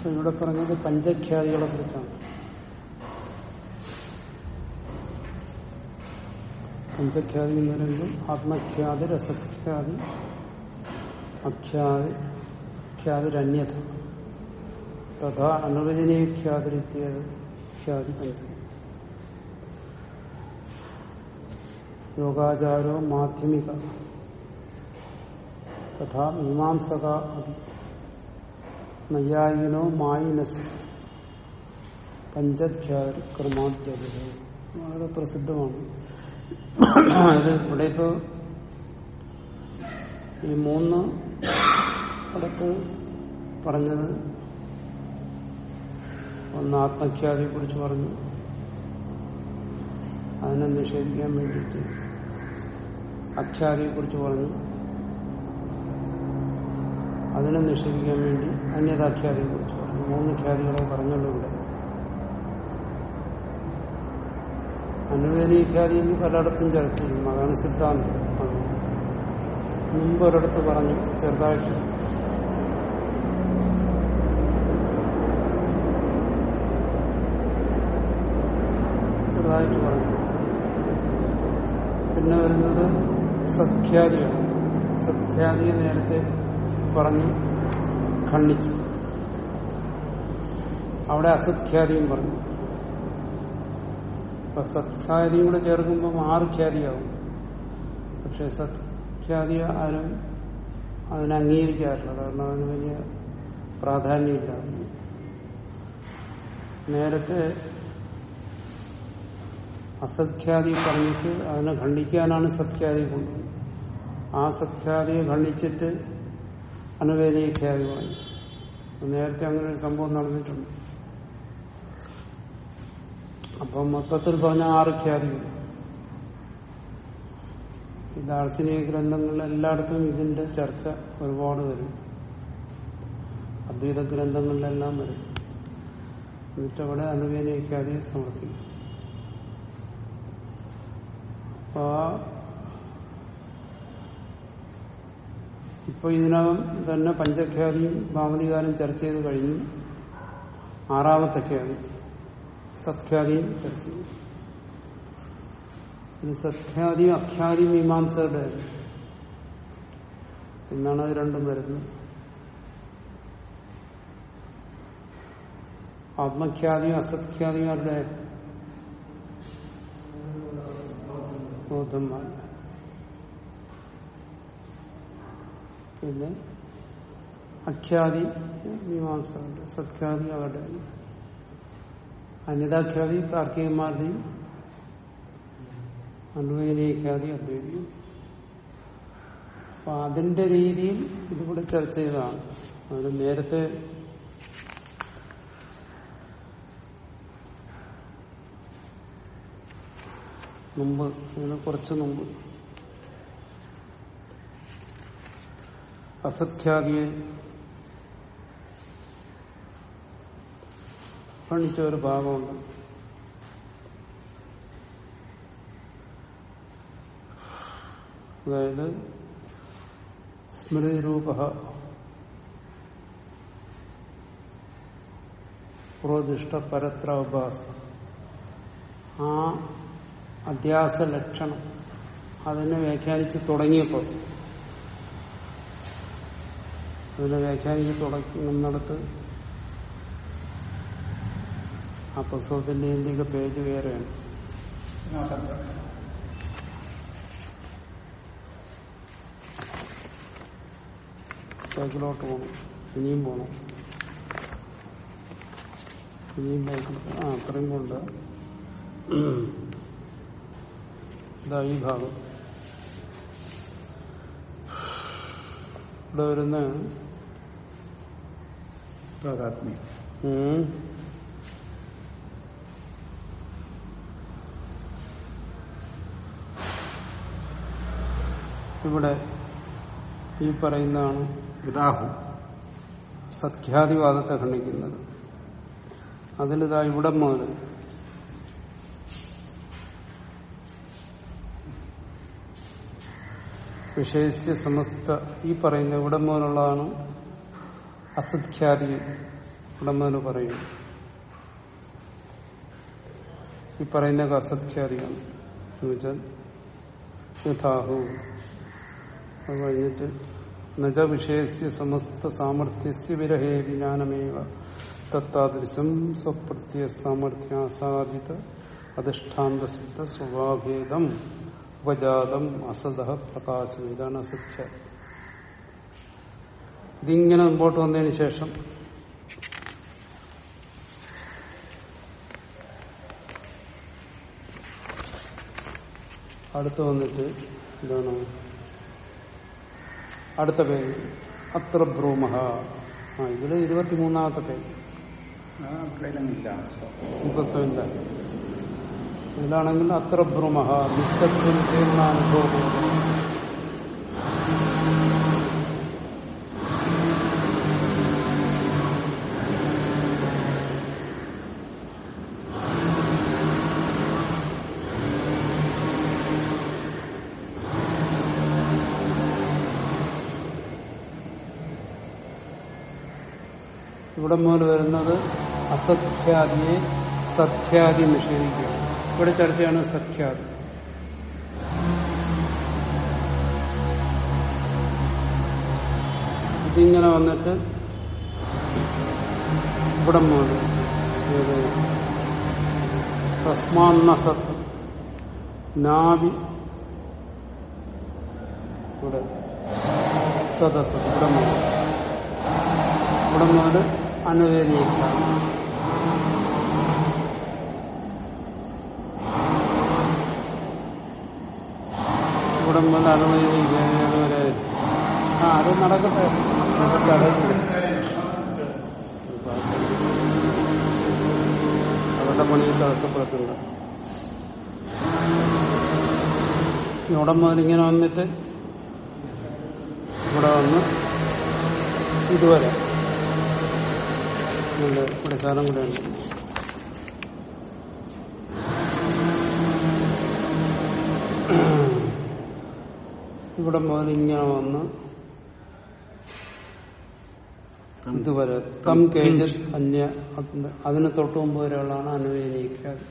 അപ്പൊ ഇവിടെ പറഞ്ഞത് പഞ്ചഖ്യാതികളെ കുറിച്ചാണ്. പഞ്ചഖ്യാതി എന്ന് പറയുമ്പോൾ ആത്മഖ്യാതി രസഖ്യാതി അഖ്യാതി ഖ്യാതിരന്യത തഥാ അനുവചനീയഖ്യാതിരിത്യത് ഖ്യാതി പഞ്ച. യോഗാചാരോ മാധ്യമിക. തഥാ മീമാംസക അപി നൈയായിനോ മായിനസ് പഞ്ചഖ്യാതി ക്രമാദ്യത് വളരെ പ്രസിദ്ധമാണ്. അത് ഇവിടെ ഇപ്പോ ഈ മൂന്ന് അടുത്ത് പറഞ്ഞത് ഒന്ന് ആത്മഖ്യാതിയെ കുറിച്ച് പറഞ്ഞു. അതിനെ നിഷേധിക്കാൻ വേണ്ടിയിട്ട് അഖ്യാതിയെ കുറിച്ച് പറഞ്ഞു. അതിനെ നിഷേധിക്കാൻ വേണ്ടി അന്യതാഖ്യാതിയെ കുറിച്ച് പറഞ്ഞു. മൂന്ന് ഖ്യാതികളെ പറഞ്ഞുള്ളൂ ഇവിടെ അനുവേദീഖ്യാതി എന്ന് പലയിടത്തും ചർച്ചയും അതാണ് സിദ്ധാന്തം. മുമ്പ് ഒരിടത്ത് പറഞ്ഞു ചെറുതായിട്ട്. ചെറുതായിട്ട് പറഞ്ഞു. പിന്നെ വരുന്നത് സത്ഖ്യാതിയാണ് സത്ഖ്യാതി നേരത്തെ പറഞ്ഞു ഖണ്ഡിച്ചു. അവിടെ അസത്ഖ്യാതിയും പറഞ്ഞു. അപ്പൊ സത്ഖ്യാതിയും കൂടെ ചേർക്കുമ്പോൾ ആറ് ഖ്യാതിയാവും. പക്ഷെ സത്ഖ്യാതി ആരും അതിനെ അംഗീകരിക്കാറില്ല. കാരണം അതിന് വലിയ പ്രാധാന്യമില്ല. നേരത്തെ അസത്ഖ്യാതി പറഞ്ഞിട്ട് അതിനെ ഖണ്ഡിക്കാനാണ് സത്ഖ്യാതി കൊണ്ടുവന്നത് ആ സത്ഖ്യാതിയെ ഖണ്ഡിച്ചിട്ട് പറഞ്ഞു നേരത്തെ അങ്ങനെ ഒരു സംഭവം നടന്നിട്ടുണ്ട്. അപ്പം മൊത്തത്തിൽ പറഞ്ഞ ആറ് ഖ്യാതികൾ. ദാർശനിക ഗ്രന്ഥങ്ങളിൽ എല്ലായിടത്തും ഇതിന്റെ ചർച്ച ഒരുപാട് വരും. അദ്വൈത ഗ്രന്ഥങ്ങളിലെല്ലാം വരും. എന്നിട്ട് അവിടെ അനുവേദീഖ്യാതിയെ സമർപ്പിക്കും. അപ്പൊ ഇപ്പൊ ഇതിനകം തന്നെ പഞ്ചഖ്യാതിയും ഭാവതികാരം ചർച്ച ചെയ്ത് കഴിഞ്ഞു ആറാമത്തെ ഖ്യാതി സത്ഖ്യാതിയും ചർച്ച ചെയ്തു സത്ഖ്യാതിയും അഖ്യാതിയും മീമാംസയുടെ എന്നാണ് അത് രണ്ടും വരുന്നത്. ആത്മഖ്യാതിയും അസത്ഖ്യാതിയും അവരുടെ ബോധന്മാരുടെ. പിന്നെ അഖ്യാതി മീമാംസകളുടെ സത്ഖ്യാതി അവരുടെ അനിതാഖ്യാതി താർക്കികന്മാരുടെയും അനുവേദനീയഖ്യാതി അദ്വൈതിയും. അപ്പൊ അതിന്റെ രീതിയിൽ ഇതിവിടെ ചർച്ച ചെയ്തതാണ്. അത് നേരത്തെ മുമ്പ് ഇതിന് കുറച്ച് മുമ്പ് അസത്ഖ്യാതിയെ കാണിച്ച ഒരു ഭാഗമുണ്ട് അതായത് സ്മൃതിരൂപ പ്രോദിഷ്ട പരത്ര ഉപാസ ആ അധ്യാസ ലക്ഷണം അതിനെ വ്യാഖ്യാനിച്ച് തുടങ്ങിയപ്പോൾ അതിനെ വ്യാഖ്യാനിച്ച് തുടങ്ങുന്നിടത്ത് ആ പുസ്തകത്തിന്റെ എന്തൊക്കെ പേജ് വേറെയാണ്. ബാക്കിലോട്ട് പോകണം ഇനിയും പോകണം ഇനിയും ആ അത്രയും കൊണ്ട്. ഇതാ ഈ ഭാഗം. ഇവിടെ വരുന്ന താതാത്മ്യം ഇവിടെ ഈ പറയുന്നതാണ് ഇതാഹു സഖ്യാതിവാദത്തെ ഖണ്ഡിക്കുന്നത്. അതിലിതാ ഇവിടെ മുതൽ വിഷയസ്യ സമസ്ത ഈ പറയുന്ന ഇവിടെ മുതലുള്ളതാണ് അസഖ്യാതി ഉടമന് പറയും. ഈ പറയുന്ന അസഖ്യാദിയാണ് എന്ന് വെച്ചാൽ യഥാഹു. അത് കഴിഞ്ഞിട്ട് നജ വിഷയസ്യ സമസ്ത സാമർഥ്യസ്യ വിരഹേ വിജ്ഞാനമേവ തത്താദൃശം സ്വപ്രത്യ സാമർഥ്യാസാദിത അധിഷ്ഠാന്തസിദ്ധ സ്വഭാഭേദം ഉപജാതം അസത പ്രകാശം. ഇതാണ് അസഖ്യ ഇതിങ്ങനെ മുമ്പോട്ട് വന്നതിന് ശേഷം അടുത്ത് വന്നിട്ട് എന്താണ് അടുത്ത പേര്. അത്ര ബ്രൂമഹ. ആ ഇതിൽ ഇരുപത്തിമൂന്നാമത്തെ പേര്. പുസ്തകമില്ല ഇതിലാണെങ്കിൽ അത്ര ബ്രൂമഹ. നിസ്തത്വം ചെയ്യുന്ന അനുഭവം ഇവിടെ മുതൽ വരുന്നത് അസഖ്യാദിയെ സഖ്യാദി നിഷേധിക്കുക. ഇവിടെ ചർച്ചയാണ് സഖ്യാദി ഇതിങ്ങനെ വന്നിട്ട് ഇവിടെ മുതൽ ഏത് നാവി ഇവിടെ സദസ് ഇവിടെ മുതൽ ഇവിടെ മുതൽ അനുവേദിക്കാം ഇവിടെ മുതൽ വരെ ആ അത് നടക്കട്ടെ. അവരുടെ പണിയിൽ തടസ്സപ്പെടുത്തുന്നത് ഇവിടെ വന്നിട്ട് ഇവിടെ വന്ന് ഇതുവരെ ഉണ്ട് ഇവിടെ സ്ഥലം കൂടെ ഉണ്ട്. ഇവിടെ മുതൽ ഇങ്ങനെ വന്ന് ഇതുവരെ തം കേജസ് അന്യ അതിന് തൊട്ട് മുമ്പ് വരെയുള്ളതാണ് അനുവേദിക്കാതെ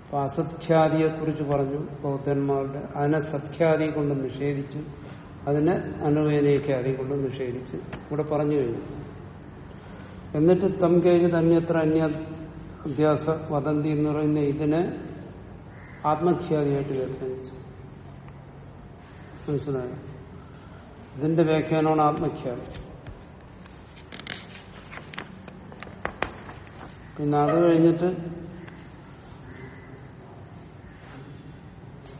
അപ്പൊ അസഖ്യാദിയെ കുറിച്ച് പറഞ്ഞു ബൗദ്ധന്മാരുടെ അതിനെ സത്ഖ്യാതി കൊണ്ട് നിഷേധിച്ചു അതിനെ അനുവേദിക്കാതി കൊണ്ട് നിഷേധിച്ച് ഇവിടെ പറഞ്ഞു കഴിഞ്ഞു. എന്നിട്ട് തം കേജ് തന്നെത്ര അന്യ അധ്യാസ വദന്തി എന്ന് പറയുന്ന ഇതിനെ ആത്മഖ്യാതിയായിട്ട് വ്യാഖ്യാനിച്ചു. മനസ്സിലായോ? ഇതിന്റെ വ്യാഖ്യാനമാണ് ആത്മഖ്യാതി. പിന്നെ അത് കഴിഞ്ഞിട്ട്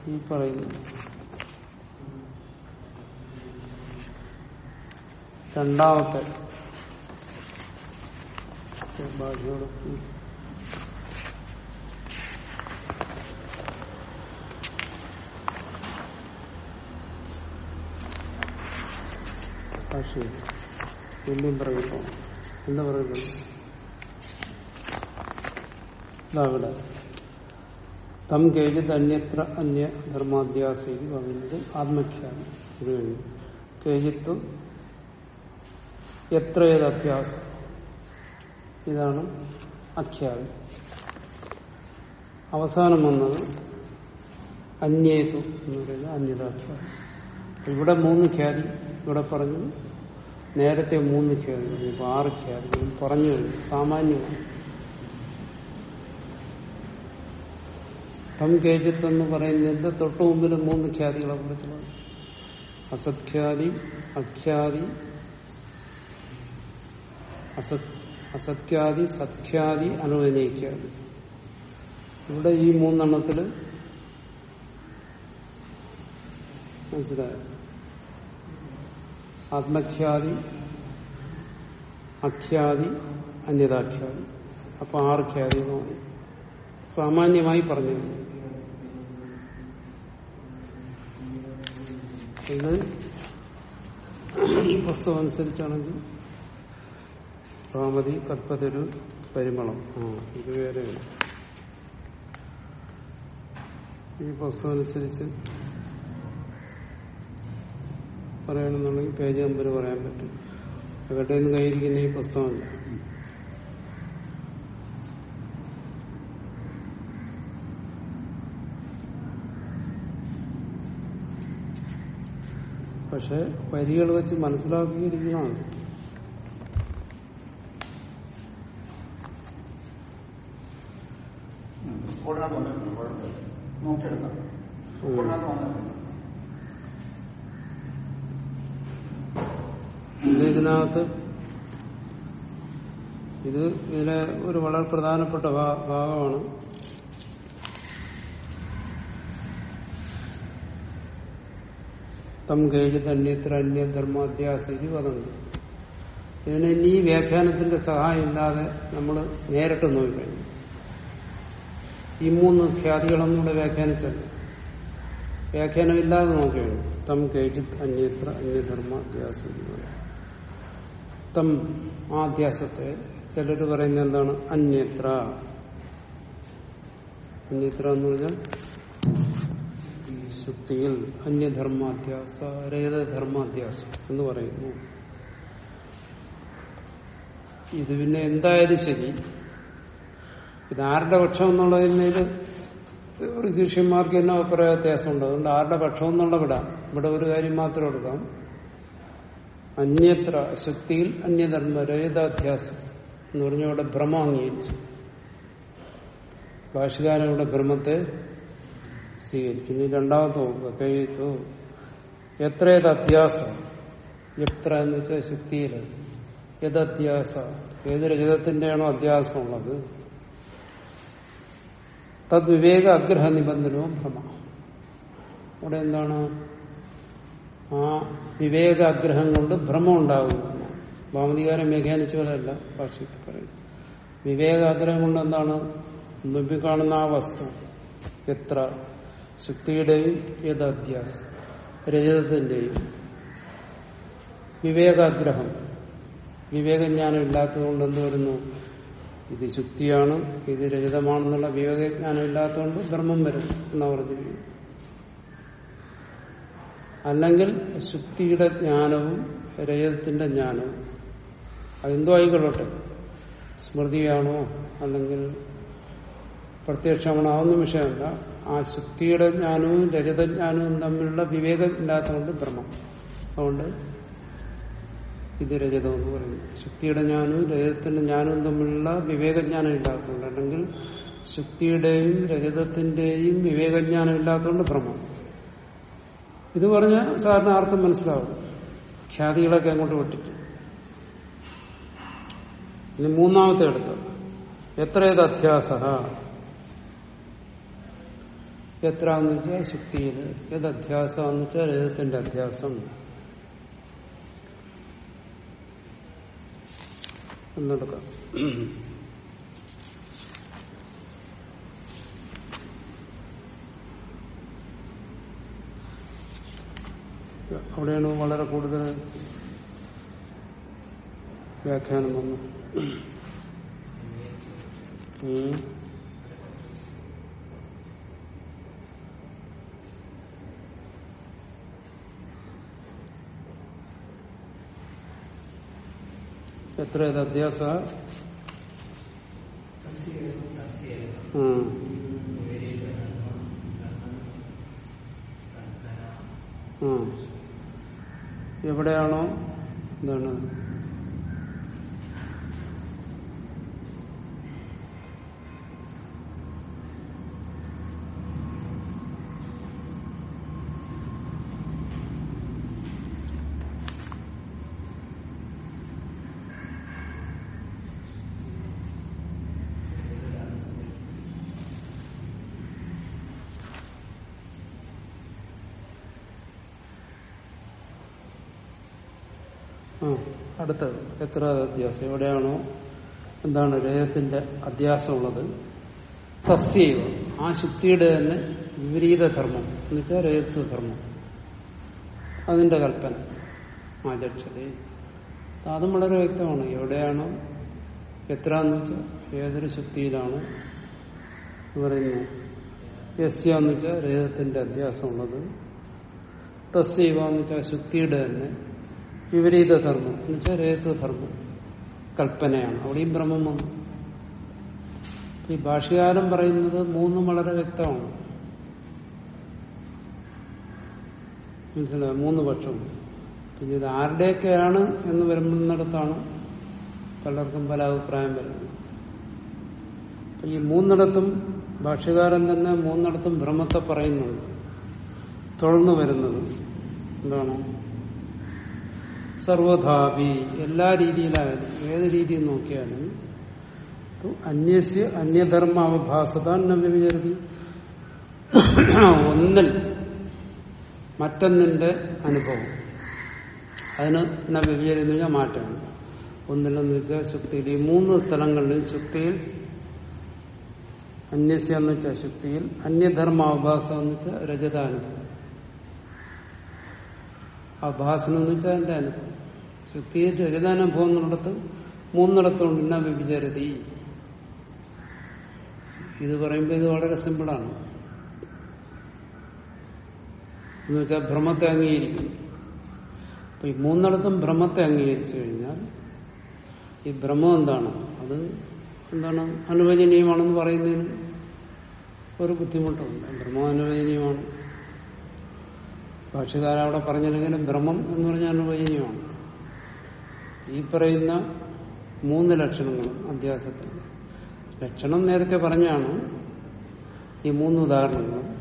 ഈ പറയുന്നു. രണ്ടാമത്തെ ഭാഷയോട് ഭാഷ വലിയ പറയുന്നു എന്താ പറയുന്നത് ഇതാ ഇവിടെ. തം കേജിത് അന്യത്ര അന്യ ധർമാധ്യാസയിൽ പറയുന്നത് ആത്മഖ്യാനം. ഇത് കഴിഞ്ഞു. കേജിത്വം എത്ര ഏത് അധ്യാസം? ഇതാണ് അഖ്യാതി അവസാനം വന്നത് അന്യേതു എന്ന് പറയുന്നത് അന്യതാഖ്യാതി ഇവിടെ മൂന്ന് ഖ്യാതി ഇവിടെ പറഞ്ഞു. നേരത്തെ മൂന്ന് ഖ്യാതി ഇപ്പൊ ആറ് ഖ്യാതി പറഞ്ഞു കഴിഞ്ഞു. സാമാന്യമാണ് തം കേജിത്ത് എന്ന് പറയുന്നതിന്റെ തൊട്ടു മുമ്പിൽ മൂന്ന് ഖ്യാതികളെ കുറിച്ച് പറഞ്ഞു. അസഖ്യാതി അഖ്യാതി അസത് അസത്യാദി സഖ്യാദി അനുവനയിക്കാതി ഇവിടെ ഈ മൂന്നെണ്ണത്തിൽ മനസ്സിലായ? ആത്മഖ്യാതി അഖ്യാതി അന്യതാഖ്യാതി അപ്പൊ ആറ് ഖ്യാതികളുമാണ് സാമാന്യമായി പറഞ്ഞു ഇത് ഈ പുസ്തകം അനുസരിച്ചാണെങ്കിൽ റാമതി കൽപ്പതൊരു പരിമളം. ആ ഇത് വേറെ ഈ പുസ്തകം അനുസരിച്ച് പറയണമെന്നുണ്ടെങ്കിൽ പേജ് നമ്പർ പറയാൻ പറ്റും. എവിടെ നിന്ന് കയ്യിരിക്കുന്ന ഈ പുസ്തകമല്ല. പക്ഷെ വരികൾ വെച്ച് മനസ്സിലാക്കിയിരിക്കണം നോക്കിയെടുക്കാം ഇതിനകത്ത് ഇത് ഇതിലെ ഒരു വളരെ പ്രധാനപ്പെട്ട ഭാഗമാണ്. തം കേജിത് അന്യ അന്യധർമാധ്യാസി വന്നത് ഇതിന് ഇനി ഈ വ്യാഖ്യാനത്തിന്റെ സഹായം ഇല്ലാതെ നമ്മൾ നേരിട്ട് നോക്കിക്കഴിഞ്ഞു ഈ മൂന്ന് ഖ്യാതികളൊന്നുകൂടെ വ്യാഖ്യാനിച്ചത് വ്യാഖ്യാനമില്ലാതെ നോക്കുകയാണ് തം കേജിത് അന്യത്ര അന്യധർമ്മ അധ്യാസം തം ആധ്യാസത്തെ ചിലർ പറയുന്നത് എന്താണ്? അന്യത്ര. അന്യത്ര എന്ന് പറഞ്ഞാൽ ശുദ്ധിയിൽ അന്യധർമാധ്യാസ രേതധർമാധ്യാസം എന്ന് പറയുന്നു. ഇത് പിന്നെ എന്തായാലും ശരി. ഇത് ആരുടെ പക്ഷം എന്നുള്ളതിൽ ഒരു ശിഷ്യന്മാർക്ക് തന്നെ അഭിപ്രായ വ്യത്യാസമുണ്ട്? അതുകൊണ്ട് ആരുടെ പക്ഷം എന്നുള്ള വിടാം. ഇവിടെ ഒരു കാര്യം മാത്രം എടുക്കാം. അന്യത്ര ശക്തിയിൽ അന്യധർമ്മ രഹിതാധ്യാസം എന്ന് പറഞ്ഞ ഇവിടെ ഭ്രമം അംഗീകരിച്ചു. ഭാഷകാരൻ ഭ്രമത്തെ സ്വീകരിച്ചു. ഇനി രണ്ടാമത്തെ നോക്കുക എത്ര ഏത് അധ്യാസം? എത്ര എന്ന് വെച്ചാൽ ശക്തിയിൽ ഏത് അധ്യാസ ഏത് രഹിതത്തിന്റെയാണോ അധ്യാസമുള്ളത് തദ്വിവേക അഗ്രഹ നിബന്ധനവും ഭ്രമ അവിടെ എന്താണ്? ആ വിവേക അഗ്രഹം കൊണ്ട് ഭ്രമം ഉണ്ടാകുന്നു ഭാമതികാരം വ്യാഖ്യാനിച്ച പോലെയല്ല ഭാഷ്യത്തിൽ പറയുന്നു വിവേകാഗ്രഹം കൊണ്ട് എന്താണ്? മുമ്പിൽ ആ വസ്തു എത്ര? ശക്തിയുടെയും യഥാധ്യാസം രജതത്തിന്റെയും. വിവേകാഗ്രഹം വിവേകജ്ഞാനം ഇല്ലാത്തതുകൊണ്ട് എന്ത് വരുന്നു? ഇത് ശുക്തിയാണ് ഇത് രഹിതമാണെന്നുള്ള വിവേകജ്ഞാനം ഇല്ലാത്തതുകൊണ്ട് ബ്രഹ്മം വരും എന്നാ പറഞ്ഞിരിക്കുന്നു അല്ലെങ്കിൽ ശുക്തിയുടെ ജ്ഞാനവും രജതത്തിന്റെ ജ്ഞാനവും അതെന്തോ ആയിക്കൊള്ളട്ടെ. സ്മൃതിയാണോ അല്ലെങ്കിൽ പ്രത്യക്ഷമാണോ അതൊന്നും വിഷയമല്ല. ആ ശുക്തിയുടെ ജ്ഞാനവും രജതജ്ഞാനവും തമ്മിലുള്ള വിവേകം ഇല്ലാത്തതുകൊണ്ട് ബ്രഹ്മം. അതുകൊണ്ട് ഇത് രജതം എന്ന് പറയുന്നത് ശുക്തിയുടെ ജ്ഞാനവും രജതത്തിന്റെ ജ്ഞാനവും തമ്മിലുള്ള വിവേകജ്ഞാനം ഇല്ലാത്തതുകൊണ്ട് അല്ലെങ്കിൽ ശുക്തിയുടെയും രജതത്തിന്റെയും വിവേകജ്ഞാനം ഇല്ലാത്തതുകൊണ്ട് ഭ്രമം. ഇത് പറഞ്ഞ സാധാരണ ആർക്കും മനസ്സിലാവും. ഖ്യാതികളൊക്കെ അങ്ങോട്ട് വിട്ടിട്ട് ഇനി മൂന്നാമത്തെ എടുത്ത് എത്ര ഏത് അധ്യാസ എത്ര എന്ന് വെച്ചാൽ ശുക്തിയിൽ ഏത് അധ്യാസം എന്ന് വെച്ചാൽ രജതത്തിന്റെ അധ്യാസം. എന്നെടുക്കാം അവിടെയാണ് വളരെ കൂടുതൽ വ്യാഖ്യാനം വന്നു. എത്ര ഇത് അധ്യാസ. എവിടെയാണോ? എന്താണ് അടുത്തത് എത്ര അധ്യാസം എവിടെയാണോ എന്താണ് രജത്തിന്റെ അധ്യാസമുള്ളത്? സസ്യവ ആ ശുദ്ധിയുടെ തന്നെ വിപരീത ധർമ്മം എന്നുവെച്ചാൽ രജത്വ ധർമ്മം അതിന്റെ കൽപ്പന. ആചക്ഷത അതും വളരെ വ്യക്തമാണ്. എവിടെയാണോ എത്ര എന്ന് വെച്ചാൽ ഏതൊരു ശുദ്ധിയിലാണ് പറയുന്നത്. യസ്യ എന്ന് വെച്ചാൽ രജതത്തിന്റെ അധ്യാസമുള്ളത്. തസ്യവ എന്ന് വെച്ചാൽ ശുദ്ധിയുടെ തന്നെ വിപരീത ധർമ്മം. എന്നുവെച്ചാൽ രേത്വധർമ്മം കൽപ്പനയാണ്. അവിടെയും ഭ്രമം വന്നു. ഈ ഭാഷകാലം പറയുന്നത് മൂന്നും വളരെ വ്യക്തമാണ്. മനസ്സിലായോ? മൂന്ന് പക്ഷം. പിന്നെ ഇത് ആരുടെയൊക്കെയാണ് എന്ന് വരുന്നിടത്താണ് പലർക്കും പല അഭിപ്രായം വരുന്നത്. ഈ മൂന്നിടത്തും ഭാഷ്യകാരൻ തന്നെ മൂന്നിടത്തും ഭ്രമത്തെ പറയുന്നുണ്ട്. തുടർന്ന് വരുന്നത് എന്താണ്? സർവധാപി. എല്ലാ രീതിയിലായാലും ഏത് രീതിയിൽ നോക്കിയാലും അന്യസ്യ അന്യധർമ്മ അവഭാസത വിചാരിക്കും ഒന്നിൽ മറ്റൊന്നിന്റെ അനുഭവം. അതിന് എന്നാ വ്യഭിചാരം എന്ന് വെച്ചാൽ മാറ്റമാണ്. ഒന്നിലെന്ന് വെച്ചാൽ ശുക്തിയിൽ ഈ മൂന്ന് സ്ഥലങ്ങളിൽ ശുക്തിയിൽ അന്യസ്യ എന്ന് വെച്ചാൽ ശുക്തിയിൽ അന്യധർമ്മ അവഭാസം എന്ന് വെച്ചാൽ രജതാനുഭവം. അഭാസനം എന്ന് വെച്ചാൽ എന്റെ അനുഭവം? ശുക്തിയിൽ ഏതാനുഭവം നടത്തും മൂന്നിടത്തുണ്ട്. എന്നാ വ്യഭിചാരതി. ഇത് പറയുമ്പോൾ ഇത് വളരെ സിമ്പിളാണ്. എന്ന് വെച്ചാൽ ഭ്രമത്തെ അംഗീകരിക്കും. അപ്പൊ ഈ മൂന്നിടത്തും ഭ്രമത്തെ അംഗീകരിച്ചു കഴിഞ്ഞാൽ ഈ ഭ്രമം എന്താണ്? അത് എന്താണ് അനുവചനീയമാണെന്ന് പറയുന്നതിന് ഒരു ബുദ്ധിമുട്ടുണ്ട്. ഭ്രമം അനുവചനീയമാണ്. ഭാഷകാരവിടെ പറഞ്ഞില്ലെങ്കിലും ഭ്രമം എന്ന് പറഞ്ഞാൽ അനുവചനീയമാണ്. ഈ പറയുന്ന മൂന്ന് ലക്ഷണങ്ങളും അധ്യാസത്തിൽ. ലക്ഷണം നേരത്തെ പറഞ്ഞാണ് ഈ മൂന്ന് ഉദാഹരണങ്ങളും.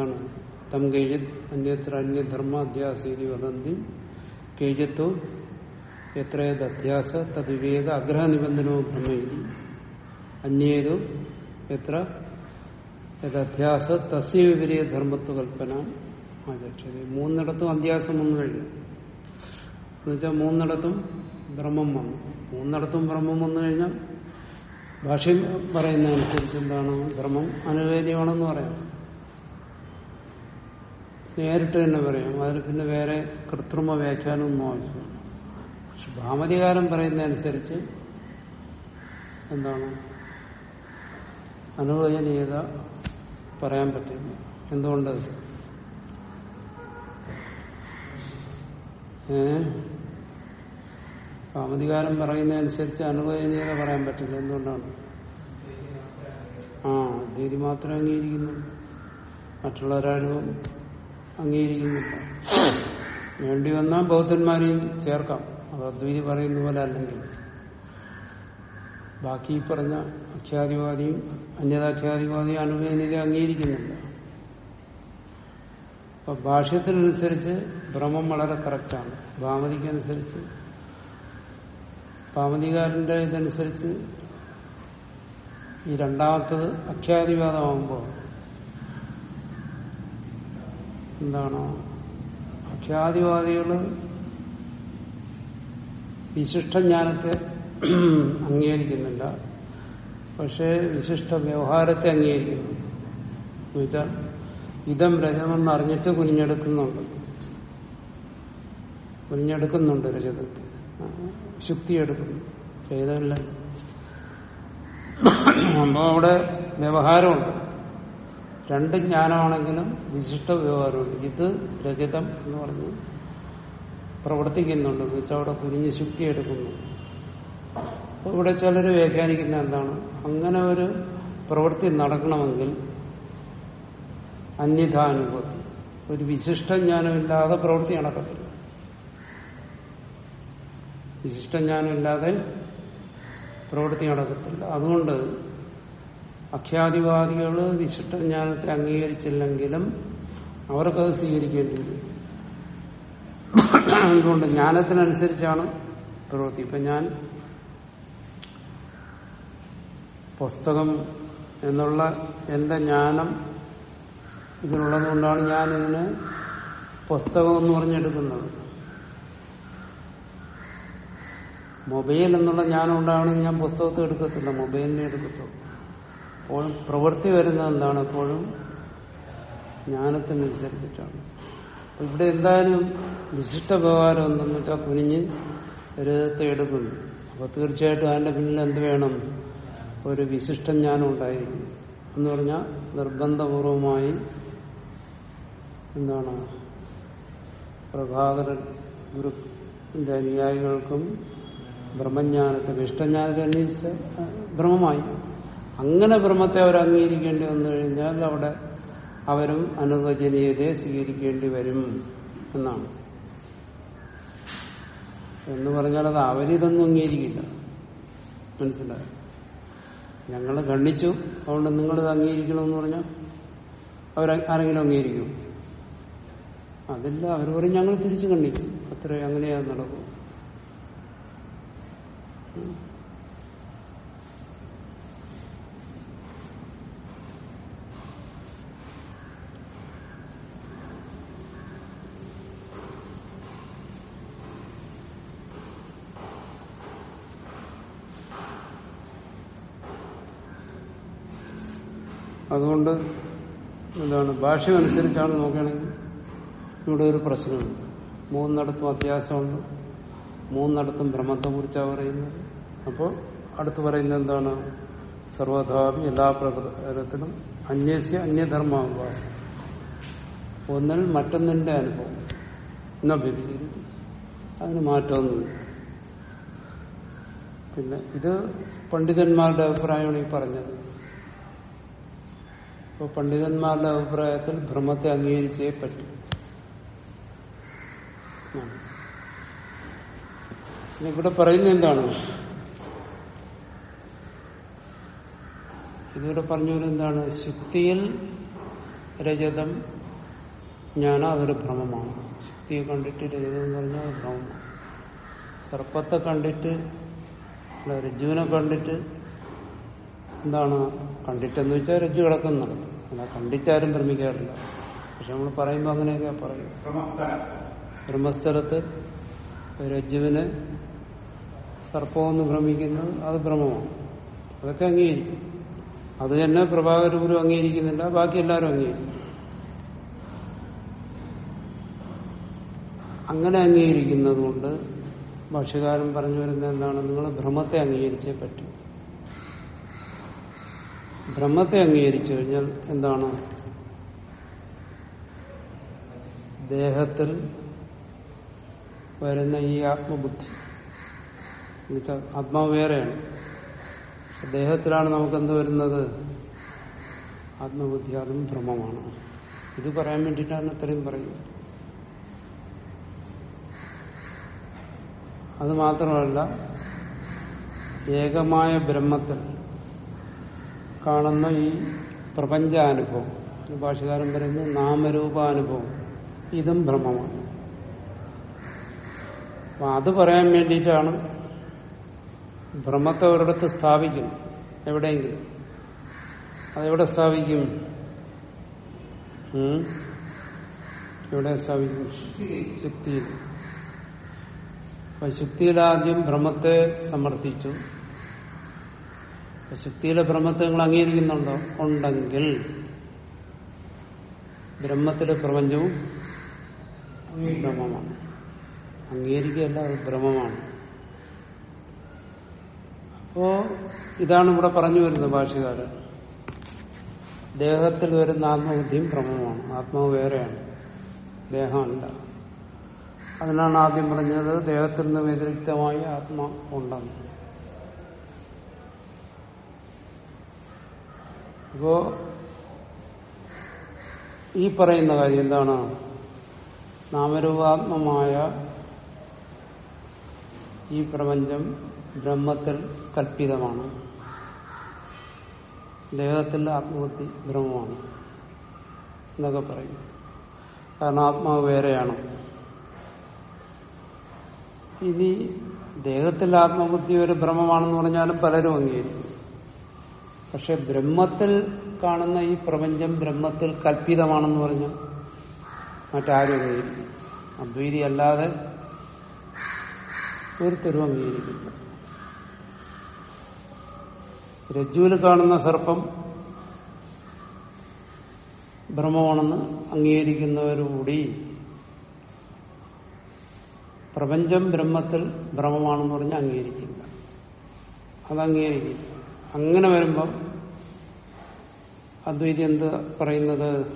ആണ് തം കെയ്ജിത് അന്യത്ര അന്യധർമ്മ അധ്യാസീതി വദന്തി. കെയ്ജത്തു അധ്യാസ തദ്വിവേക അഗ്രഹനിബന്ധനോ ഭ്രമയിരി അന്യേതു എത്ര യഥധ്യാസ തസ്യ വിപരീത ധർമ്മത്വ കൽപ്പന ആചക്ഷത. മൂന്നിടത്തും അധ്യാസം വന്നു കഴിഞ്ഞു എന്നുവെച്ചാൽ മൂന്നിടത്തും ബ്രഹ്മം വന്നു. മൂന്നിടത്തും ബ്രഹ്മം വന്നു കഴിഞ്ഞാൽ ഭാഷ്യം പറയുന്നതനുസരിച്ച് എന്താണ് ബ്രഹ്മം അനുവേദ്യമാണെന്ന് പറയാം. നേരിട്ട് തന്നെ പറയാം. അതിൽ പിന്നെ വേറെ കൃത്രിമ വ്യാഖ്യാനമൊന്നും ആവശ്യമില്ല. പക്ഷെ ഭാമതികാരം പറയുന്നതനുസരിച്ച് എന്താണ് അനുവചനീയത പറയാൻ പറ്റില്ല. എന്തുകൊണ്ട് ഏ? ഭാമതികാരം പറയുന്നതനുസരിച്ച് അനുവദനീയത പറയാൻ പറ്റില്ല. എന്തുകൊണ്ടാണ്? ആ അദ്വൈതി മാത്രം അംഗീകരിക്കുന്നു. മറ്റുള്ളവരാരും അംഗീകരിക്കുന്നില്ല. വേണ്ടി വന്നാൽ ബൗദ്ധന്മാരെയും ചേർക്കാം. അത് അദ്വൈതി പറയുന്ന പോലെ അല്ലെങ്കിൽ. ബാക്കി പറഞ്ഞ അഖ്യാതിവാദിയും അന്യതാഖ്യാതിവാദിയും അനുവദനീയത അംഗീകരിക്കുന്നില്ല. അപ്പൊ ഭാഷ്യത്തിനനുസരിച്ച് ഭ്രമം വളരെ കറക്റ്റാണ് ഭാമതിക്കനുസരിച്ച് ഭാമതികാരന്റെ ഇതനുസരിച്ച് ഈ രണ്ടാമത്തത് അഖ്യാതിവാദമാകുമ്പോൾ എന്താണ്? അഖ്യാതിവാദികൾ വിശിഷ്ടജ്ഞാനത്തെ അംഗീകരിക്കുന്നില്ല. പക്ഷേ വിശിഷ്ട വ്യവഹാരത്തെ അംഗീകരിക്കുന്നു. എന്നുവെച്ചാൽ ഇതം രജമെന്ന് അറിഞ്ഞിട്ട് കുനിഞ്ഞെടുക്കുന്നുണ്ട്. കുനിഞ്ഞെടുക്കുന്നുണ്ട് രജതത്തെ. ശുക്തിയെടുക്കുന്നു ചെയ്തല്ല അപ്പോൾ അവിടെ വ്യവഹാരമുണ്ട്. രണ്ട് ജ്ഞാനമാണെങ്കിലും വിശിഷ്ട വ്യവഹാരമുണ്ട്. ഇത് രജതം എന്ന് പറഞ്ഞ് പ്രവർത്തിക്കുന്നുണ്ട്. എന്ന് വെച്ചാൽ അവിടെ കുനിഞ്ഞ് അപ്പൊ ഇവിടെ ചിലർ വ്യാഖ്യാനിക്കുന്ന എന്താണ്? അങ്ങനെ ഒരു പ്രവൃത്തി നടക്കണമെങ്കിൽ അന്യഥാനുഭവത്തിൽ ഒരു വിശിഷ്ട ജ്ഞാനമില്ലാതെ പ്രവൃത്തി നടക്കത്തില്ല. വിശിഷ്ടജ്ഞാനമില്ലാതെ പ്രവൃത്തി നടക്കത്തില്ല. അതുകൊണ്ട് അഖ്യാതിവാദികൾ വിശിഷ്ടജ്ഞാനത്തെ അംഗീകരിച്ചില്ലെങ്കിലും അവർക്കത് സ്വീകരിക്കേണ്ടി വരും. അതുകൊണ്ട് ജ്ഞാനത്തിനനുസരിച്ചാണ് പ്രവൃത്തി. ഇപ്പൊ ഞാൻ പുസ്തകം എന്നുള്ള എന്റെ ജ്ഞാനം ഇതിനുള്ളത് കൊണ്ടാണ് ഞാൻ പുസ്തകം എന്ന് പറഞ്ഞെടുക്കുന്നത്. മൊബൈൽ എന്നുള്ള ജ്ഞാനം ഉണ്ടാവണമെങ്കിൽ ഞാൻ പുസ്തകത്തെ എടുക്കത്തില്ല. മൊബൈലിനെ എടുക്കത്തുള്ളൂ. അപ്പോൾ പ്രവൃത്തി വരുന്നത് എന്താണ്? എപ്പോഴും ജ്ഞാനത്തിനനുസരിച്ചിട്ടാണ്. ഇവിടെ എന്തായാലും വിശിഷ്ട വ്യവഹാരം എന്തെന്ന് വെച്ചാൽ കുനിഞ്ഞ് രഥത്തെ എടുക്കുന്നു അപ്പൊ തീർച്ചയായിട്ടും അതിന്റെ പിന്നിൽ എന്ത് വേണം? ഒരു വിശിഷ്ട ജ്ഞാനം ഉണ്ടായിരിക്കും. എന്ന് പറഞ്ഞാൽ നിർബന്ധപൂർവമായി എന്താണ്? പ്രഭാകരൻ ഗുരു അനുയായികൾക്കും ബ്രഹ്മജ്ഞാനത്തെ ഇഷ്ടജ്ഞാനത്തെ അന്വേഷിച്ച് ബ്രഹ്മമായി. അങ്ങനെ ബ്രഹ്മത്തെ അവർ അംഗീകരിക്കേണ്ടി വന്നു കഴിഞ്ഞാൽ അവിടെ അവരും അനുവചനീയതയെ സ്വീകരിക്കേണ്ടി വരും എന്നാണ്. എന്ന് പറഞ്ഞാൽ അത് അവരിതൊന്നും അംഗീകരിക്കില്ല. മനസ്സിലായി? ഞങ്ങൾ ഖണ്ഡിച്ചു. അതുകൊണ്ട് നിങ്ങളിത് അംഗീകരിക്കണമെന്ന് പറഞ്ഞാൽ അവർ ആരെങ്കിലും അംഗീകരിക്കും. അതില്ല. അവർ പറയും ഞങ്ങൾ തിരിച്ചു ഖണ്ഡിക്കും. അത്ര അങ്ങനെയാണ് നടക്കും. അതുകൊണ്ട് എന്താണ് ഭാഷ്യം അനുസരിച്ചാണ് നോക്കുകയാണെങ്കിൽ ഇവിടെ ഒരു പ്രശ്നമുണ്ട്. മൂന്നിടത്തും അത്യാസമുണ്ട് മൂന്നിടത്തും ബ്രഹ്മത്തെ കുറിച്ചാണ് പറയുന്നത്. അപ്പോൾ അടുത്ത് പറയുന്നത് എന്താണ്? സർവധാപി എല്ലാ പ്രകാരത്തിലും അന്യസ്യ അന്യധർമാവകാശം ഒന്നിൽ മറ്റൊന്നിന്റെ അനുഭവം. എന്നാ അതിന് മാറ്റമൊന്നുമില്ല. പിന്നെ ഇത് പണ്ഡിതന്മാരുടെ അഭിപ്രായമാണ് ഈ പറഞ്ഞത്. അപ്പോൾ പണ്ഡിതന്മാരുടെ അഭിപ്രായത്തിൽ ഭ്രമത്തെ അംഗീകരിച്ചേ പറ്റും. ഇവിടെ പറയുന്നത് എന്താണ്? ഇതിവിടെ പറഞ്ഞത് എന്താണ്? ശുക്തിയിൽ രജതം ഞാൻ അതൊരു ഭ്രമമാണ്. ശക്തിയെ കണ്ടിട്ട് രജതം എന്ന് പറഞ്ഞാൽ അത് ഭ്രമമാണ്. സർപ്പത്തെ കണ്ടിട്ട് രജ്ജുവിനെ കണ്ടിട്ട് എന്താണ്? കണ്ടിട്ടെന്ന് വെച്ചാൽ രജ്ജു കിടക്കുന്നുണ്ട്. അല്ല കണ്ടിട്ടാരും ഭ്രമിക്കാറില്ല. പക്ഷെ നമ്മൾ പറയുമ്പോൾ അങ്ങനെയൊക്കെ പറയും ബ്രഹ്മസ്ഥലം ബ്രഹ്മസ്ഥലത്ത് രജ്ജുവിന് സർപ്പമെന്ന് ഭ്രമിക്കുന്നത് അത് ഭ്രമമാണ്. അതൊക്കെ അംഗീകരിക്കും. അത് തന്നെ പ്രഭാകര ഗുരു അംഗീകരിക്കുന്നില്ല. ബാക്കി എല്ലാവരും അംഗീകരിക്കും. അങ്ങനെ അംഗീകരിക്കുന്നത് കൊണ്ട് ഭക്ഷ്യകാരൻ പറഞ്ഞു വരുന്നത് എന്താണ്? നിങ്ങൾ ഭ്രമത്തെ അംഗീകരിച്ചേ പറ്റൂ. ഭ്രമത്തെ അംഗീകരിച്ചു കഴിഞ്ഞാൽ എന്താണ്? ദേഹത്തിൽ വരുന്ന ഈ ആത്മബുദ്ധി എന്നുവെച്ചാൽ ആത്മാവ് വേറെയാണ്. ദേഹത്തിലാണ് നമുക്ക് എന്ത് വരുന്നത്? ആത്മബുദ്ധി അതും ഭ്രമമാണ് ഇത് പറയാൻ വേണ്ടിയിട്ടാണ് അത്രയും പറയുന്നത്. അത് മാത്രമല്ല ഏകമായ ബ്രഹ്മത്തിൽ കാണുന്ന ഈ പ്രപഞ്ചാനുഭവം ഭാഷകാരൻ പറയുന്നത് നാമരൂപാനുഭവം ഇതും ഭ്രമമാണ് അത് പറയാൻ വേണ്ടിയിട്ടാണ് ഭ്രമത്തെ ഒരിടത്ത് സ്ഥാപിക്കും. എവിടെയെങ്കിലും. അതെവിടെ സ്ഥാപിക്കും? എവിടെ സ്ഥാപിക്കും? ശുക്തിയിൽ അപ്പൊ ശുക്തിയിലാദ്യം ഭ്രമത്തെ സമർത്ഥിച്ചു. അപ്പൊ ശുക്തിയിലെ ഭ്രമത്തെ നിങ്ങൾ അംഗീകരിക്കുന്നുണ്ടോ? ഉണ്ടെങ്കിൽ. ബ്രഹ്മത്തിലെ പ്രപഞ്ചവും ഭ്രമമാണ് അംഗീകരിക്കുകയല്ല അത് ഭ്രമമാണ് അപ്പോ ഇതാണ് ഇവിടെ പറഞ്ഞു വരുന്നത് ഭാഷകാരൻ ദേഹത്തിൽ വരുന്ന ആത്മബുദ്ധിയും ഭ്രമമാണ് ആത്മാവ് വേറെയാണ്. ദേഹമല്ല. അതിനാണ് ആദ്യം പറഞ്ഞത് ദേഹത്തിൽ നിന്ന് വ്യതിരിക്തമായ ആത്മ ഉണ്ടെന്ന്. അപ്പോ ഈ പറയുന്ന കാര്യം എന്താണ്? നാമരൂപാത്മമായ ഈ പ്രപഞ്ചം ബ്രഹ്മത്തിൽ കൽപ്പിതമാണ്. ദേഹത്തിന്റെ ആത്മബുദ്ധി ബ്രഹ്മമാണ് എന്നൊക്കെ പറയും. കാരണം ആത്മാവ് വേറെയാണ്. ഇനി ദേഹത്തിൽ ആത്മബുദ്ധി ഒരു ഭ്രമമാണെന്ന് പറഞ്ഞാലും പലരും അംഗീകരിക്കും. പക്ഷെ ബ്രഹ്മത്തിൽ കാണുന്ന ഈ പ്രപഞ്ചം ബ്രഹ്മത്തിൽ കൽപ്പിതമാണെന്ന് പറഞ്ഞാൽ മറ്റാരും അംഗീകരിക്കും അദ്വൈതി അല്ലാതെ ഒരുത്തരും അംഗീകരിക്കില്ല. രജ്ജുവിൽ കാണുന്ന സർപ്പം ബ്രഹ്മമാണെന്ന് അംഗീകരിക്കുന്നവരുകൂടി. പ്രപഞ്ചം ബ്രഹ്മത്തിൽ ഭ്രമമാണെന്ന് പറഞ്ഞ് അംഗീകരിക്കില്ല. അത് അംഗീകരിക്കില്ല. അങ്ങനെ വരുമ്പം അദ്വൈതി എന്ത് പറയുന്നത്?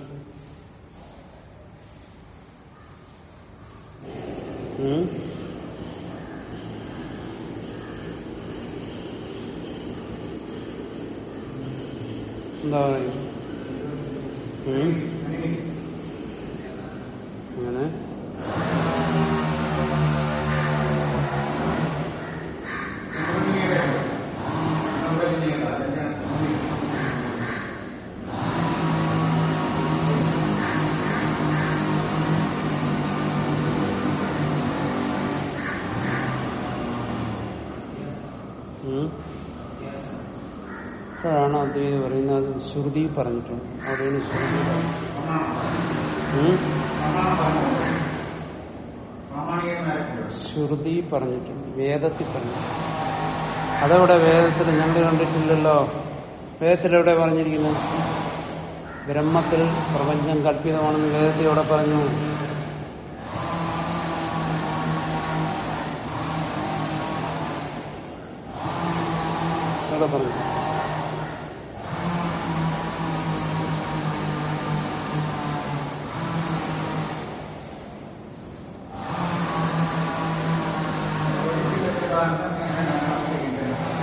ഉം? എന്താ പറയുക ഉം? അങ്ങനെ ഉം? അപ്പോഴാണ് അദ്ദേഹം പറയുന്നത് അത് ശ്രുതി പറഞ്ഞിട്ടുണ്ട്. അവിടെയാണ് ശ്രുതി? ശ്രുതി പറഞ്ഞിട്ടുണ്ട്. വേദത്തിൽ പറഞ്ഞു അതവിടെ വേദത്തിൽ ഞങ്ങൾ കണ്ടിട്ടില്ലല്ലോ. വേദത്തിൽ എവിടെ പറഞ്ഞിരിക്കുന്നു ബ്രഹ്മത്തിൽ പ്രപഞ്ചം കല്പിതമാണെന്ന് വേദത്തിൽ എവിടെ പറഞ്ഞു. പറഞ്ഞു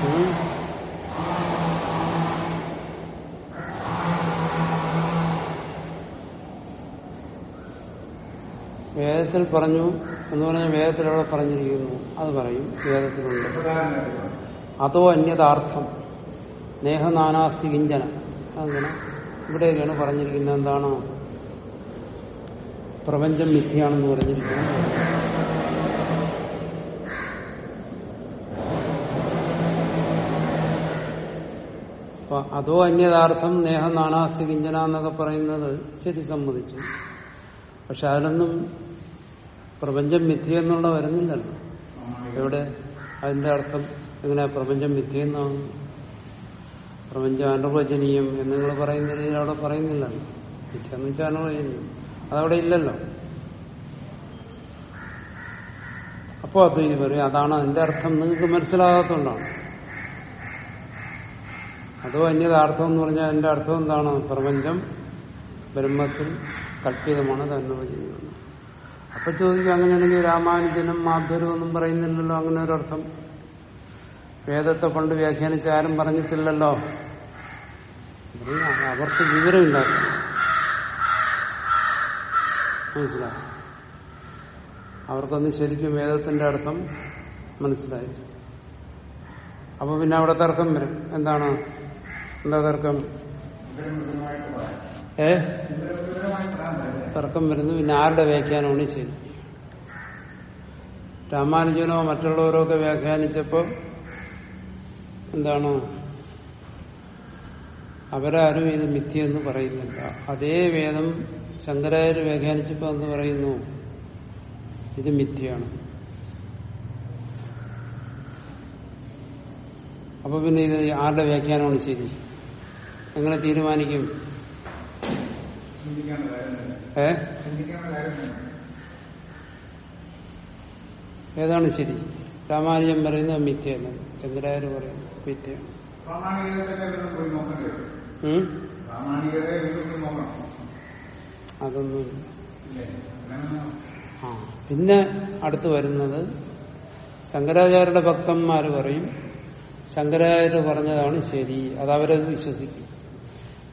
ഉം? വേദത്തിൽ പറഞ്ഞു എന്ന് പറഞ്ഞാൽ വേദത്തിൽ എവിടെ പറഞ്ഞിരിക്കുന്നു. അത് പറയും. വേദത്തിലുണ്ട്. അതോ അന്യതാർത്ഥം നേഹനാനാസ്തി കിഞ്ചന. അങ്ങനെ ഇവിടെയൊക്കെയാണ് പറഞ്ഞിരിക്കുന്നത്. എന്താണ്? പ്രപഞ്ചം മിഥ്യയാണെന്ന് പറഞ്ഞിരിക്കുന്നത്. അപ്പൊ അതോ അന്യതാർത്ഥം നേഹ നാണാസ്തി കിഞ്ചന എന്നൊക്കെ പറയുന്നത് ശരി സമ്മതിച്ചു. പക്ഷെ അതിലൊന്നും പ്രപഞ്ചം മിഥ്യ എന്നുള്ള വരുന്നില്ലല്ലോ. എവിടെ? അതിന്റെ അർത്ഥം എങ്ങനെ? പ്രപഞ്ചം മിഥ്യെന്നാകും പ്രപഞ്ചം അനുവചനീയം എന്ന് നിങ്ങൾ പറയുന്ന രീതിയിൽ അവിടെ പറയുന്നില്ലല്ലോ. മിഥ്യ എന്ന് വെച്ചാൽ അനുവചനീയം. അതവിടെ ഇല്ലല്ലോ. അപ്പോ അദ്വൈതി പറയും അതാണ് അതിന്റെ അർത്ഥം നിങ്ങൾക്ക് മനസ്സിലാകാത്തതുകൊണ്ടാണ്. അതോ അന്യതാർത്ഥം എന്ന് പറഞ്ഞാൽ അതിന്റെ അർത്ഥം എന്താണ്? പ്രപഞ്ചം ബ്രഹ്മത്തിൽ കല്പിതമാണ് അത് അനുവചനീയമാണ്. അപ്പൊ ചോദിക്കും അങ്ങനെയാണെങ്കിൽ രാമാനുജനും മാധുരും ഒന്നും പറയുന്നില്ലല്ലോ അങ്ങനെ ഒരർത്ഥം വേദത്തെ കൊണ്ട് വ്യാഖ്യാനിച്ച് ആരും പറഞ്ഞിട്ടില്ലല്ലോ. അവർക്ക് വിവരമില്ലാത്ത മനസ്സിലായി? അവർക്കൊന്ന് ശരിക്കും വേദത്തിന്റെ അർത്ഥം മനസ്സിലായി. അപ്പൊ പിന്നെ അവിടെ തർക്കം വരും. എന്താണ്? എന്താ തർക്കം? ഏ? തർക്കം വരുന്നു. പിന്നെ ആരുടെ വ്യാഖ്യാനമാണ് ശരി രാമാനുജനോ മറ്റുള്ളവരോ ഒക്കെ വ്യാഖ്യാനിച്ചപ്പോ എന്താണ്? അവരാരും ഇത് മിഥ്യെന്ന് പറയുന്നില്ല. അതേ വേദം ശങ്കരാചാര്യ വ്യാഖ്യാനിച്ചപ്പോ എന്ന് പറയുന്നു ഇത് മിഥ്യയാണ്. അപ്പൊ പിന്നെ ഇത് ആരുടെ വ്യാഖ്യാനമാണ് ശരി എങ്ങനെ തീരുമാനിക്കും? ഏ? ഏതാണ് ശരി? രാമാനുജൻ പറയുന്നത് മിഥ്യയല്ല ചന്ദ്രായർ പറയുന്നത് മിഥ്യ. അതൊന്നും ആ പിന്നെ അടുത്ത് വരുന്നത് ശങ്കരാചാര്യരുടെ ഭക്തന്മാര് പറയും ശങ്കരാചാര്യർ പറഞ്ഞതാണ് ശരി. അതവരത് വിശ്വസിക്കും.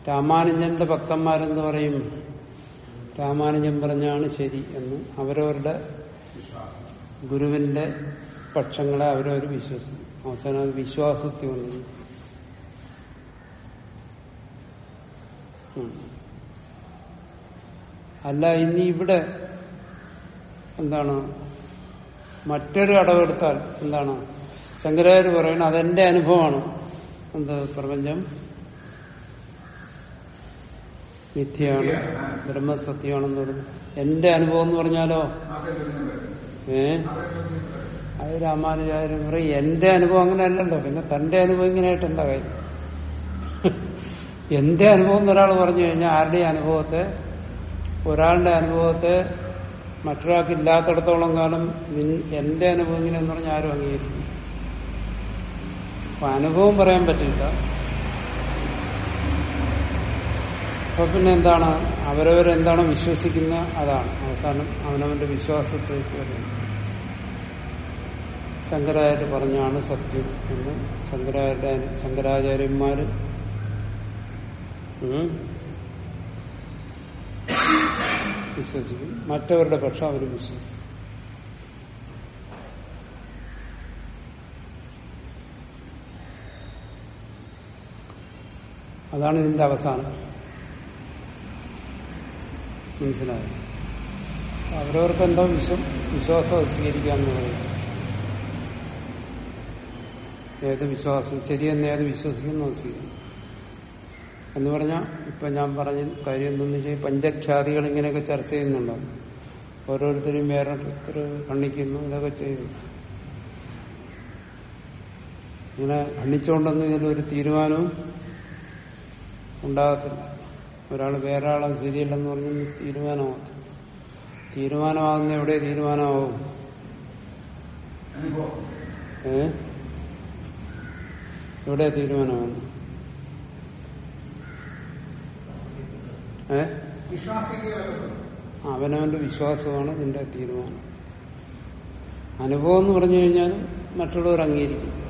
രാമാനുജന്റെ ഭക്തന്മാരെന്ന് പറയും. രാമാനുജൻ പറഞ്ഞാണ് ശരി എന്ന് അവരവരുടെ ഗുരുവിന്റെ പക്ഷങ്ങളെ അവരവർ വിശ്വസിക്കും അവസാനം അത് വിശ്വാസത്തിൽ വന്നു. അല്ല ഇനി ഇവിടെ എന്താണ്? മറ്റൊരു അടവെടുത്താൽ എന്താണ്? ശങ്കരാചാര്യ പറയണത് അതെന്റെ അനുഭവമാണ്. എന്ത്? പ്രപഞ്ചം മിഥ്യയാണ് ബ്രഹ്മസത്യമാണെന്ന് പറഞ്ഞു എന്റെ അനുഭവം എന്ന് പറഞ്ഞാലോ? ഏ? അത് രാമാനുചാര്യം പറയും എന്റെ അനുഭവം അങ്ങനെ അല്ലല്ലോ. പിന്നെ തന്റെ അനുഭവം ഇങ്ങനെയായിട്ട് എന്താ കാര്യം? എന്റെ അനുഭവം എന്ന് ഒരാൾ പറഞ്ഞു കഴിഞ്ഞാൽ ആരുടെയും അനുഭവത്തെ? ഒരാളുടെ അനുഭവത്തെ മറ്റൊരാൾക്ക് ഇല്ലാത്തടത്തോളം കാലം എന്റെ അനുഭവം ഇങ്ങനെയെന്ന് പറഞ്ഞാൽ ആരും അംഗീകരിക്കും അപ്പൊ അനുഭവം പറയാൻ പറ്റില്ല. അപ്പൊ പിന്നെ എന്താണ്? അവരവരെന്താണോ വിശ്വസിക്കുന്ന അതാണ്. അവസാനം അവനവന്റെ വിശ്വാസത്തിലേക്ക് വരുന്നത്. ശങ്കരാചാര്യ പറഞ്ഞാണ് സത്യം എന്ന്. ശങ്കരാചാര്യ ശങ്കരാചാര്യന്മാര്. വിശ്വസിക്കും. മറ്റവരുടെ പക്ഷം അവർ വിശ്വസിക്കും. അതാണ് ഇതിന്റെ അവസാനം. മനസ്സിലായോ? അവരവർക്ക് എന്തോ വിശ്വ വിശ്വാസം സ്വീകരിക്കാൻ ഏത് വിശ്വാസം? ശരിയെന്ന് ഏത് വിശ്വസിക്കുന്നു സ്വീകരിക്കും. എന്ന് പറഞ്ഞാൽ ഇപ്പൊ ഞാൻ പറഞ്ഞ കാര്യം എന്തെന്ന് വെച്ചാൽ പഞ്ചഖ്യാതികൾ ഇങ്ങനെയൊക്കെ ചർച്ച ചെയ്യുന്നുണ്ട്? ഓരോരുത്തരും വേറൊരുത്തർ ഖണ്ഡിക്കുന്നു ഇതൊക്കെ ചെയ്യുന്നു. ഇങ്ങനെ ഖണ്ഡിച്ചുകൊണ്ടൊന്നും ഇതിലൊരു തീരുമാനവും ഉണ്ടാകത്തില്ല. ഒരാൾ വേറെ ആളെ ശരിയല്ലെന്ന് പറഞ്ഞു തീരുമാനമാകും തീരുമാനമാകുന്ന എവിടെ തീരുമാനമാവും? ഏ? എവിടെ തീരുമാനമാകുന്നു ഏ? അവനവന്റെ വിശ്വാസമാണ് ഇതിന്റെ തീരുമാനം. അനുഭവം എന്ന് പറഞ്ഞു കഴിഞ്ഞാൽ മറ്റുള്ളവർ അംഗീകരിക്കും.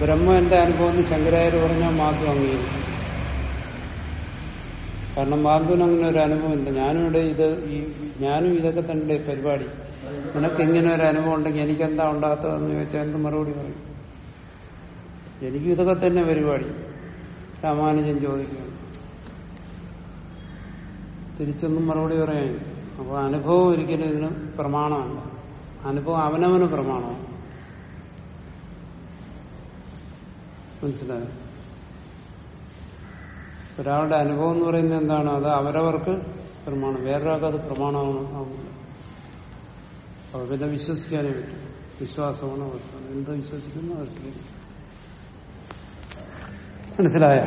ബ്രഹ്മ എന്റെ അനുഭവം എന്ന് ശങ്കരായർ പറഞ്ഞാൽ മാധു അംഗീകരിക്കും കാരണം മാധുവിന് അങ്ങനെ ഒരു അനുഭവമില്ല ഞാനും ഇവിടെ ഇത് ഞാനും ഇതൊക്കെ തന്നെ പരിപാടി. നിനക്ക് ഇങ്ങനെ ഒരു അനുഭവം ഉണ്ടെങ്കിൽ എനിക്കെന്താ ഉണ്ടാകാത്തതെന്ന് ചോദിച്ചാൽ എന്ത് മറുപടി പറയും? എനിക്കും ഇതൊക്കെ തന്നെ പരിപാടി. രാമാനുജൻ ചോദിക്കുന്നു. തിരിച്ചൊന്നും മറുപടി പറയാൻ അപ്പോൾ അനുഭവം ഒരിക്കലും ഇതിന് പ്രമാണമല്ല. അനുഭവം അവനവന് പ്രമാണമാണ്. മനസ്സിലായോ. ഒരാളുടെ അനുഭവം എന്ന് പറയുന്നത് എന്താണ് അത് അവരവർക്ക് പ്രമാണം വേറൊരാൾക്ക് അത് പ്രമാണമാണ് അവർ പിന്നെ വിശ്വസിക്കാനേ പറ്റും. വിശ്വാസമാണ് അവസ്ഥ എന്ത് വിശ്വസിക്കുന്നു സ്വീകരിക്കും. മനസ്സിലായ?